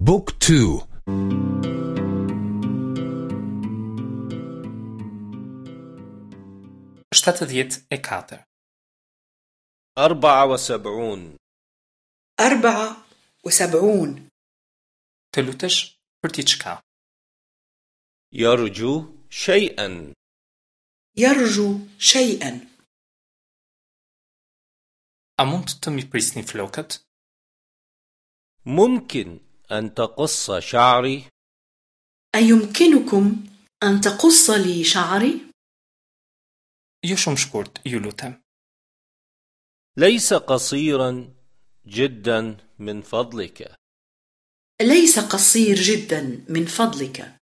Book 2 74 e 4 74 74 Të lutesh për diçka. Yarju shay'an. Yarju shay'an. A mund të mi prisni flokët? Mumkin. أن تقص شعري؟ أيمكنكم أن تقص لي شعري؟ يوشم شكورت يولوتم ليس قصيرا جدا من فضلك. ليس قصير جدا من فضلك.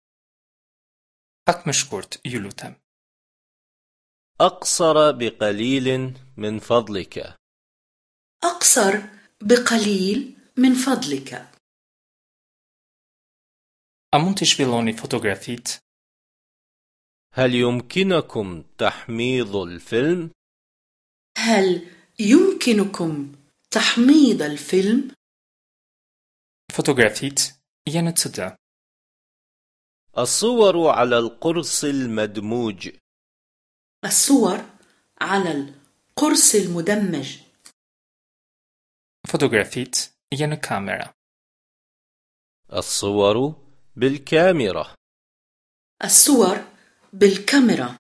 باك مشكورت يولوتم أقصر بقليل من فضلك. أقصر بقليل من فضلك. A mund t'i shpëlani fotografitë هل يمكنكم تحميض الفيلم؟ هل يمكنكم تحميض الفيلم؟ Fotografitë janë në CD الصور على القرص المدمج. الصور على القرص المدمج. Fotografitë janë në kamera الصور بالكاميرا. الصور بالكاميرا.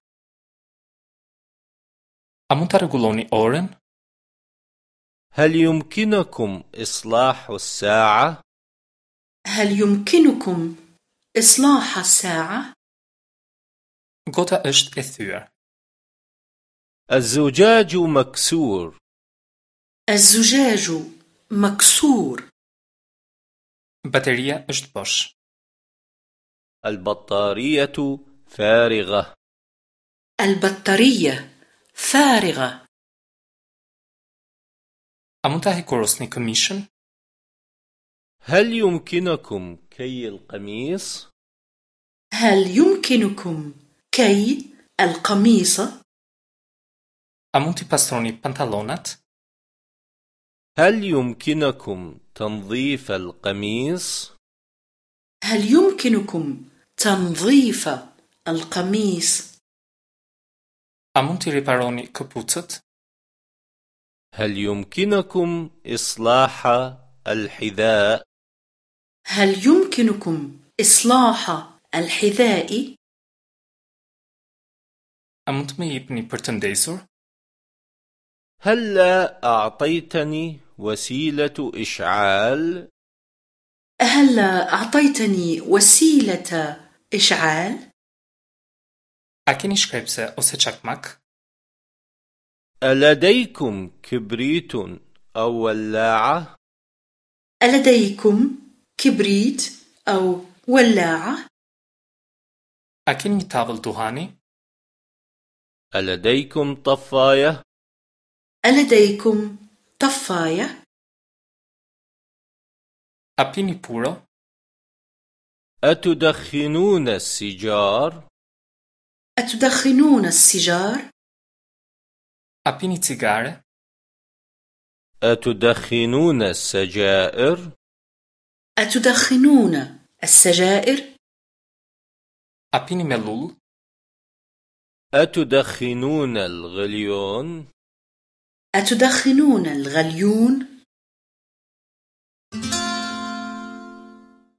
A mund ta rregulloni orën هل يمكنكم إصلاح الساعة؟ هل يمكنكم إصلاح الساعة؟ غوتا اشت اثير الزجاج مكسور. الزجاج مكسور. باتريا اشت بوش البطارية فارغة البطارية فارغة A mund ta hekurosni këmishën هل يمكنكم كي القميص؟ هل يمكنكم كي القميص؟ A mund t'i pastroni pantallonat هل يمكنكم تنظيف القميص؟ هل يمكنكم تنظيف القميص؟ A mund t'i riparoni këpucët هل يمكنكم إصلاح الحذاء؟ هل يمكنكم إصلاح الحذاء؟ أمونت مي يبني برتنديزور هل أعطيتني وسيلة إشعال؟ هل أعطيتني وسيلة إشعال؟ A keni shkrepëse ose çakmak ألديكم كبريت أو ولاعة؟ ألديكم كبريت أو ولاعة؟ A keni tavëll duhani ألديكم طفاية؟ ألديكم طفاية؟ A pini puro أتدخنون السيجار؟ أتدخنون السيجار؟ أبيني تيجارة أتدخنون السجائر؟ أتدخنون السجائر؟ أبيني ملول أتدخنون الغليون؟ أتدخنون الغليون؟